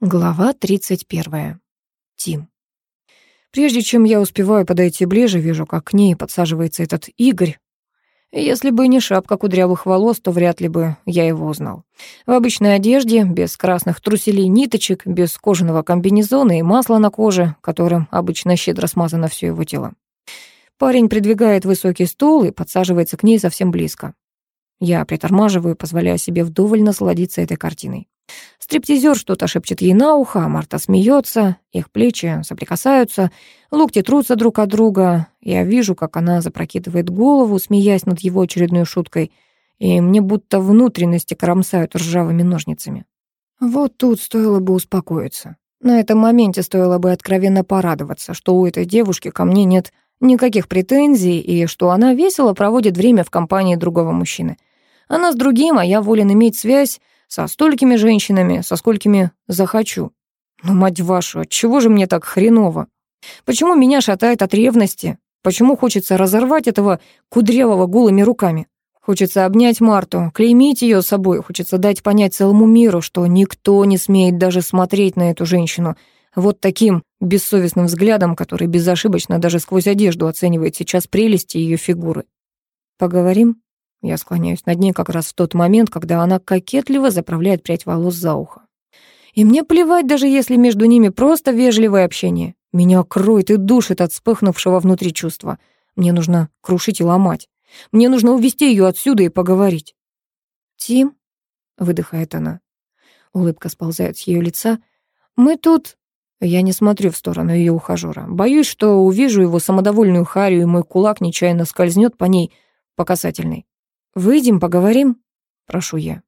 Глава 31. Тим. Прежде чем я успеваю подойти ближе, вижу, как к ней подсаживается этот Игорь. Если бы не шапка кудрявых волос, то вряд ли бы я его узнал. В обычной одежде, без красных труселей ниточек, без кожаного комбинезона и масла на коже, которым обычно щедро смазано все его тело. Парень придвигает высокий стул и подсаживается к ней совсем близко. Я притормаживаю, позволяя себе вдоволь насладиться этой картиной. Стриптизер что-то шепчет ей на ухо, а Марта смеется, их плечи соприкасаются, локти трутся друг от друга. Я вижу, как она запрокидывает голову, смеясь над его очередной шуткой, и мне будто внутренности кромсают ржавыми ножницами. Вот тут стоило бы успокоиться. На этом моменте стоило бы откровенно порадоваться, что у этой девушки ко мне нет никаких претензий и что она весело проводит время в компании другого мужчины. Она с другим, а я волен иметь связь со столькими женщинами, со сколькими захочу. Ну, мать вашу, чего же мне так хреново? Почему меня шатает от ревности? Почему хочется разорвать этого кудрявого голыми руками? Хочется обнять Марту, клеймить ее собой, хочется дать понять целому миру, что никто не смеет даже смотреть на эту женщину вот таким бессовестным взглядом, который безошибочно даже сквозь одежду оценивает сейчас прелести ее фигуры. Поговорим? Я склоняюсь над ней как раз в тот момент, когда она кокетливо заправляет прядь волос за ухо. И мне плевать, даже если между ними просто вежливое общение. Меня кроет и душит от вспыхнувшего внутри чувства. Мне нужно крушить и ломать. Мне нужно увести ее отсюда и поговорить. «Тим», — выдыхает она. Улыбка сползает с ее лица. «Мы тут...» Я не смотрю в сторону ее ухажера. Боюсь, что увижу его самодовольную харю, и мой кулак нечаянно скользнет по ней по касательной. «Выйдем, поговорим?» — прошу я.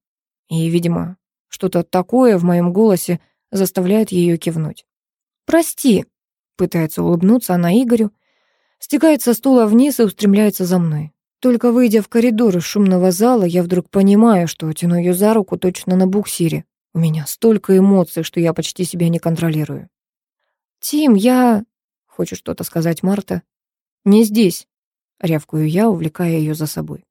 И, видимо, что-то такое в моем голосе заставляет ее кивнуть. «Прости», — пытается улыбнуться она Игорю, стекает со стула вниз и устремляется за мной. Только выйдя в коридор из шумного зала, я вдруг понимаю, что тяну ее за руку точно на буксире. У меня столько эмоций, что я почти себя не контролирую. «Тим, я...» — хочет что-то сказать Марта. «Не здесь», — рявкаю я, увлекая ее за собой.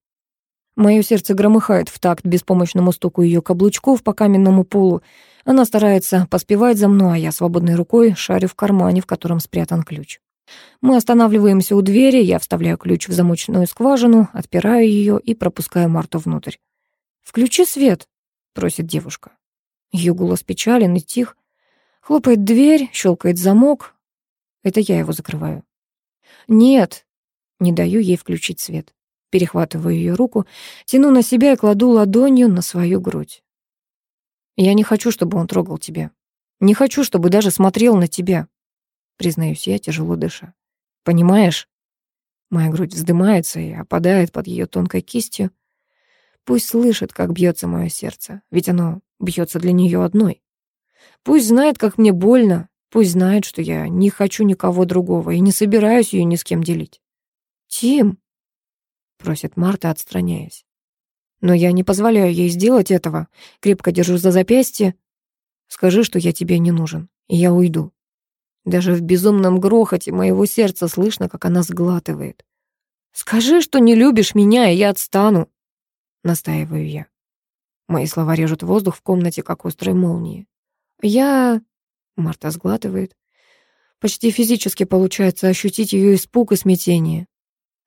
Мое сердце громыхает в такт беспомощному стуку ее каблучков по каменному полу. Она старается поспевать за мной, а я свободной рукой шарю в кармане, в котором спрятан ключ. Мы останавливаемся у двери, я вставляю ключ в замочную скважину, отпираю ее и пропускаю Марту внутрь. «Включи свет», — просит девушка. Ее голос печален и тих. Хлопает дверь, щелкает замок. Это я его закрываю. «Нет», — не даю ей включить свет. Перехватываю ее руку, тяну на себя и кладу ладонью на свою грудь. Я не хочу, чтобы он трогал тебя. Не хочу, чтобы даже смотрел на тебя. Признаюсь я, тяжело дыша. Понимаешь? Моя грудь вздымается и опадает под ее тонкой кистью. Пусть слышит, как бьется мое сердце, ведь оно бьется для нее одной. Пусть знает, как мне больно, пусть знает, что я не хочу никого другого и не собираюсь ее ни с кем делить. Тим, просит Марта, отстраняясь. Но я не позволяю ей сделать этого. Крепко держу за запястье. Скажи, что я тебе не нужен, и я уйду. Даже в безумном грохоте моего сердца слышно, как она сглатывает. Скажи, что не любишь меня, и я отстану. Настаиваю я. Мои слова режут воздух в комнате, как острые молнии. Я... Марта сглатывает. Почти физически получается ощутить ее испуг и смятение.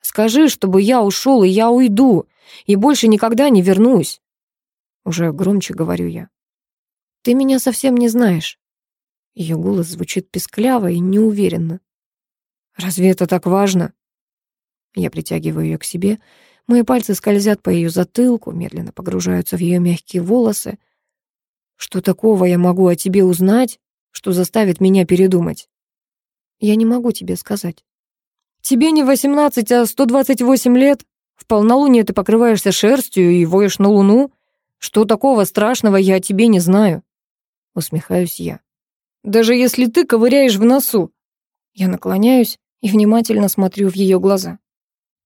Скажи, чтобы я ушел, и я уйду, и больше никогда не вернусь. Уже громче говорю я. Ты меня совсем не знаешь. Ее голос звучит пескляво и неуверенно. Разве это так важно? Я притягиваю ее к себе. Мои пальцы скользят по ее затылку, медленно погружаются в ее мягкие волосы. Что такого я могу о тебе узнать, что заставит меня передумать? Я не могу тебе сказать. Тебе не 18, а 128 лет. В полнолуние ты покрываешься шерстью и воешь на луну. Что такого страшного я о тебе не знаю. Усмехаюсь я. Даже если ты ковыряешь в носу. Я наклоняюсь и внимательно смотрю в ее глаза.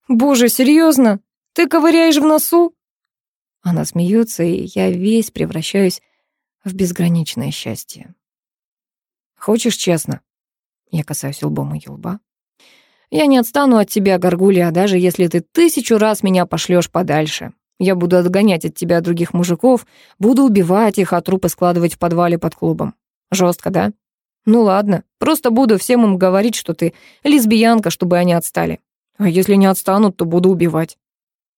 Боже, серьезно? Ты ковыряешь в носу? Она смеется, и я весь превращаюсь в безграничное счастье. Хочешь честно? Я касаюсь лбом ее лба. Я не отстану от тебя, Горгулья, даже если ты тысячу раз меня пошлешь подальше. Я буду отгонять от тебя других мужиков, буду убивать их, а трупы складывать в подвале под клубом. Жестко, да? Ну ладно, просто буду всем им говорить, что ты лесбиянка, чтобы они отстали. А если не отстанут, то буду убивать.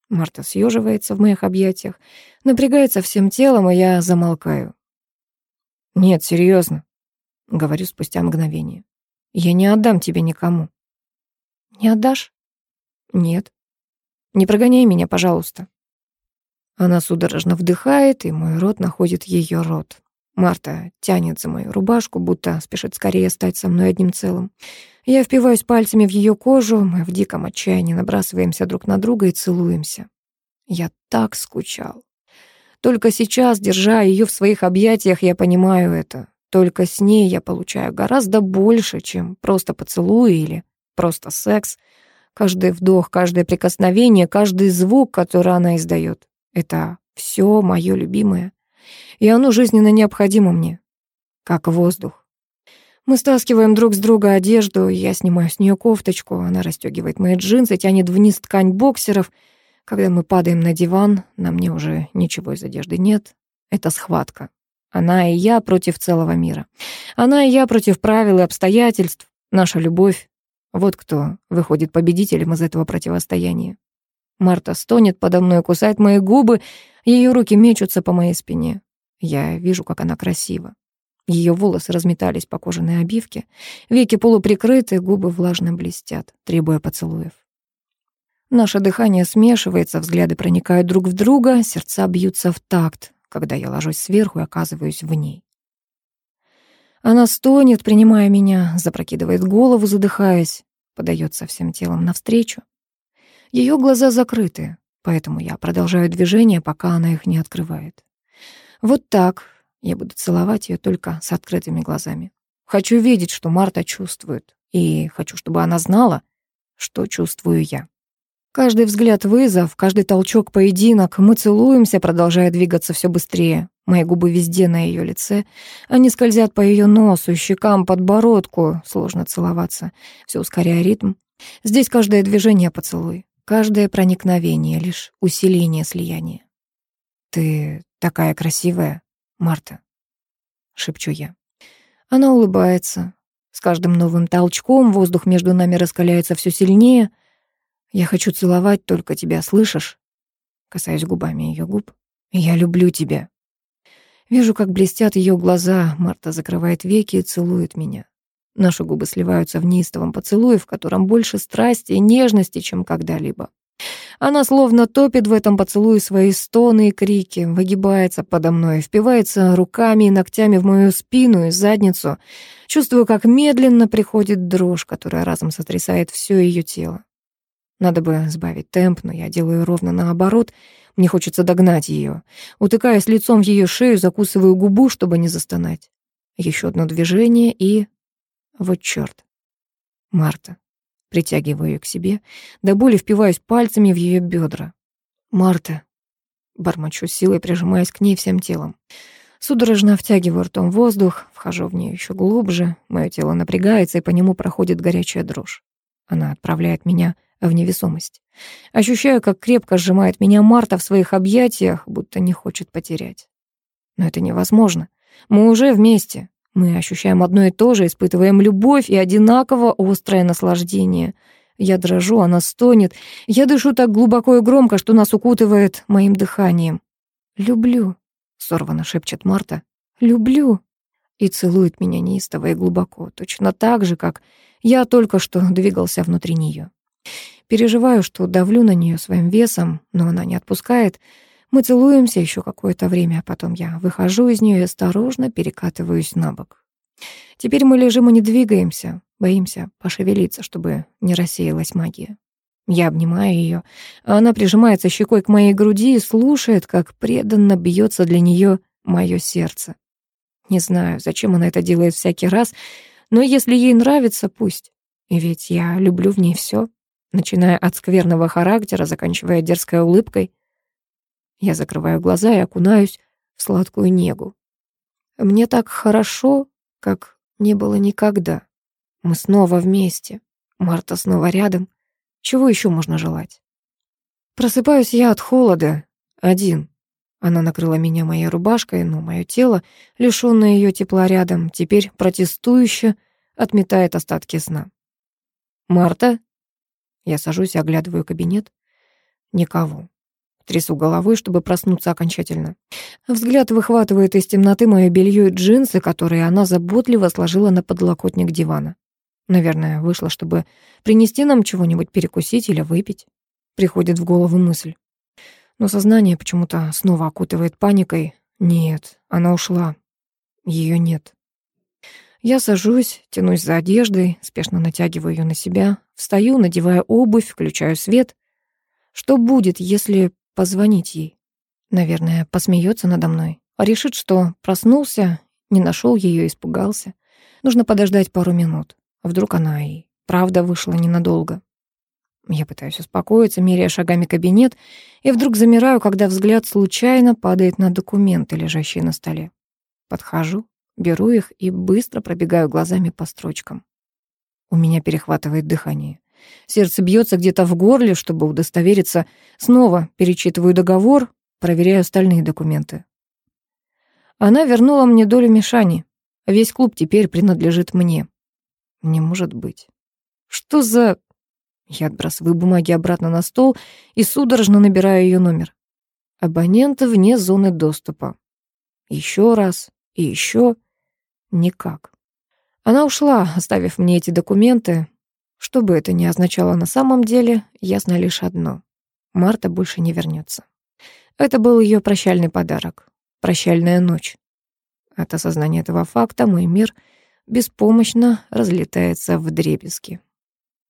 Марта съеживается в моих объятиях, напрягается всем телом, и я замолкаю. «Нет, серьезно», — говорю спустя мгновение. «Я не отдам тебе никому». «Не отдашь?» «Нет». «Не прогоняй меня, пожалуйста». Она судорожно вдыхает, и мой рот находит ее рот. Марта тянет за мою рубашку, будто спешит скорее стать со мной одним целым. Я впиваюсь пальцами в ее кожу, мы в диком отчаянии набрасываемся друг на друга и целуемся. Я так скучал. Только сейчас, держа ее в своих объятиях, я понимаю это. Только с ней я получаю гораздо больше, чем просто поцелуй или просто секс. Каждый вдох, каждое прикосновение, каждый звук, который она издает — это все мое любимое и оно жизненно необходимо мне, как воздух. Мы стаскиваем друг с друга одежду, я снимаю с нее кофточку, она расстегивает мои джинсы, тянет вниз ткань боксеров. Когда мы падаем на диван, на мне уже ничего из одежды нет. Это схватка. Она и я против целого мира. Она и я против правил и обстоятельств. Наша любовь. Вот кто выходит победителем из этого противостояния. Марта стонет подо мной, кусает мои губы, ее руки мечутся по моей спине. Я вижу, как она красива. Ее волосы разметались по кожаной обивке, веки полуприкрыты, губы влажно блестят, требуя поцелуев. Наше дыхание смешивается, взгляды проникают друг в друга, сердца бьются в такт, когда я ложусь сверху и оказываюсь в ней. Она стонет, принимая меня, запрокидывает голову, задыхаясь, подается всем телом навстречу. Ее глаза закрыты, поэтому я продолжаю движение, пока она их не открывает. Вот так я буду целовать ее только с открытыми глазами. Хочу видеть, что Марта чувствует, и хочу, чтобы она знала, что чувствую я. Каждый взгляд вызов, каждый толчок поединок, мы целуемся, продолжая двигаться все быстрее. Мои губы везде на ее лице. Они скользят по ее носу, щекам, подбородку. Сложно целоваться, все ускоряя ритм. Здесь каждое движение поцелуй, каждое проникновение — лишь усиление слияния. «Ты такая красивая, Марта», — шепчу я. Она улыбается. С каждым новым толчком воздух между нами раскаляется все сильнее. «Я хочу целовать только тебя, слышишь?» Касаюсь губами ее губ. «Я люблю тебя». Вижу, как блестят ее глаза. Марта закрывает веки и целует меня. Наши губы сливаются в неистовом поцелуе, в котором больше страсти и нежности, чем когда-либо. Она словно топит в этом поцелуе свои стоны и крики, выгибается подо мной, впивается руками и ногтями в мою спину и задницу. Чувствую, как медленно приходит дрожь, которая разом сотрясает все ее тело. Надо бы сбавить темп, но я делаю ровно наоборот. Мне хочется догнать ее. Утыкаясь лицом в ее шею, закусываю губу, чтобы не застонать. Еще одно движение и... Вот черт. Марта. Притягиваю ее к себе, до боли впиваюсь пальцами в ее бедра. «Марта!» Бормочу силой, прижимаясь к ней всем телом. Судорожно втягиваю ртом воздух, вхожу в нее еще глубже, мое тело напрягается, и по нему проходит горячая дрожь. Она отправляет меня в невесомость. Ощущаю, как крепко сжимает меня Марта в своих объятиях, будто не хочет потерять. Но это невозможно. Мы уже вместе. Мы ощущаем одно и то же, испытываем любовь и одинаково острое наслаждение. Я дрожу, она стонет. Я дышу так глубоко и громко, что нас укутывает моим дыханием. «Люблю», — сорвано шепчет Марта. «Люблю». И целует меня неистово и глубоко, точно так же, как я только что двигался внутри нее. Переживаю, что давлю на нее своим весом, но она не отпускает — мы целуемся еще какое-то время, а потом я выхожу из нее и осторожно перекатываюсь на бок. Теперь мы лежим и не двигаемся, боимся пошевелиться, чтобы не рассеялась магия. Я обнимаю ее, а она прижимается щекой к моей груди и слушает, как преданно бьется для нее мое сердце. Не знаю, зачем она это делает всякий раз, но если ей нравится, пусть. И ведь я люблю в ней все, начиная от скверного характера, заканчивая дерзкой улыбкой. Я закрываю глаза и окунаюсь в сладкую негу. Мне так хорошо, как не было никогда. Мы снова вместе. Марта снова рядом. Чего еще можно желать? Просыпаюсь я от холода. Один. Она накрыла меня моей рубашкой, но мое тело, лишённое ее тепла рядом, теперь протестующе отметает остатки сна. «Марта?» Я сажусь и оглядываю кабинет. Никого. Трясу головой, чтобы проснуться окончательно. Взгляд выхватывает из темноты моё белье и джинсы, которые она заботливо сложила на подлокотник дивана. Наверное, вышла, чтобы принести нам чего-нибудь перекусить или выпить. Приходит в голову мысль. Но сознание почему-то снова окутывает паникой. Нет, она ушла. Ее нет. Я сажусь, тянусь за одеждой, спешно натягиваю ее на себя, встаю, надеваю обувь, включаю свет. Что будет, если позвонить ей? Наверное, посмеется надо мной. Решит, что проснулся, не нашел ее, испугался. Нужно подождать пару минут. Вдруг она и правда вышла ненадолго. Я пытаюсь успокоиться, меряя шагами кабинет, и вдруг замираю, когда взгляд случайно падает на документы, лежащие на столе. Подхожу, беру их и быстро пробегаю глазами по строчкам. У меня перехватывает дыхание. Сердце бьется где-то в горле, чтобы удостовериться. Снова перечитываю договор, проверяю остальные документы. Она вернула мне долю Мишани. Весь клуб теперь принадлежит мне. Не может быть. Что за... Я отбрасываю бумаги обратно на стол и судорожно набираю ее номер. Абонент вне зоны доступа. Еще раз и еще. Никак. Она ушла, оставив мне эти документы. Что бы это ни означало на самом деле, ясно лишь одно. Марта больше не вернется. Это был ее прощальный подарок. Прощальная ночь. От осознания этого факта мой мир беспомощно разлетается в дребезги.